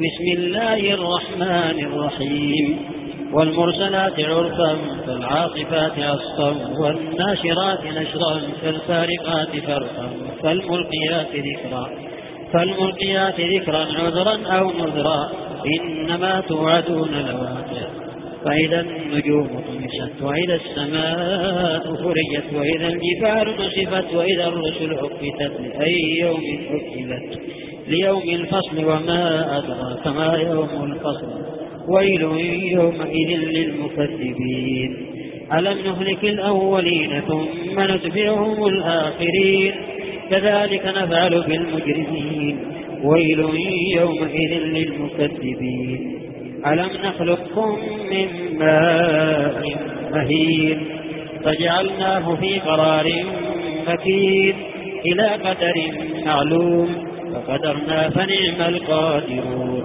بسم الله الرحمن الرحيم. والمرسلات عرفا فالعاصفات عصفا والناشرات نشرا فالفارقات فرقا فالملقيات ذكرا فالملقيات ذكرا عذرا أو نذرا إنما توعدون لواقع. فإذا النجوم طمست وإذا السماء فرجت وإذا الجبال نصفت وإذا الرسل عقتت لأي يوم أكلت ليوم الفصل وما أدراك ما يوم الفصل ويل يومئذ للمكذبين. ألم نهلك الأولين ثم نتبعهم الآخرين؟ كذلك نفعل بالمجرمين. ويل يومئذ للمكذبين. ألم نخلقكم من ماء مهين؟ فجعلناه في قرار مكين إلى قدر معلوم. فقدرنا فنعم القادرون.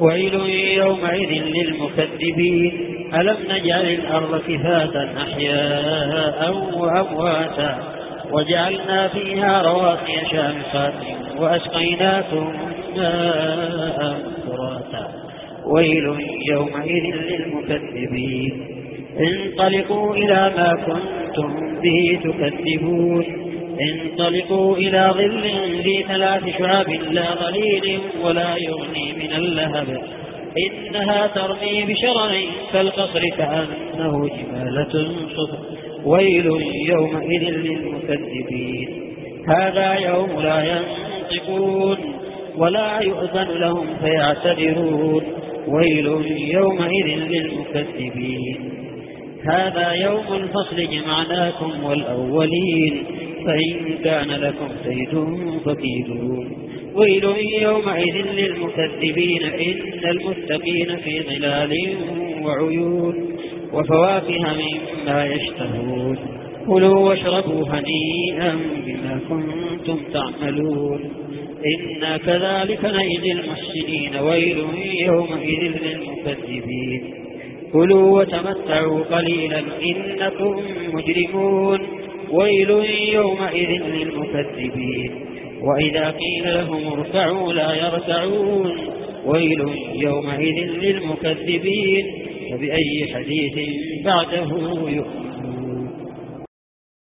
ويل يومئذ للمكذبين. ألم نجعل الأرض كفاتا أحياء وأمواتا وجعلنا فيها رواسي شامخات وأسقيناكم ماء فراتا ويل يومئذ للمكذبين. انطلقوا إلى ما كنتم به تكذبون. انطلقوا إلى ظل ذي ثلاث شعاب لا ظليل ولا يغني من اللهب. إنها ترمي بشرع كالقصر كأنه جمالة صفر ويل يومئذ للمكذبين. هذا يوم لا ينطقون ولا يؤذن لهم فيعتذرون. ويل يومئذ للمكذبين. هذا يوم الفصل جمعناكم والأولين. فإن كان لكم كيد فكيدون. ويل يومئذ للمكذبين إن المتقين في ظلال وعيون. وفواكه مما يشتهون. كلوا واشربوا هنيئا بما كنتم تعملون. إنا كذلك نجزي المحسنين. ويل يومئذ للمكذبين. كلوا وتمتعوا قليلا إنكم مجرمون. ويل يومئذ للمكذبين. وإذا قيل لهم اركعوا لا يركعون. ويل يومئذ للمكذبين. فبأي حديث بعده يؤمن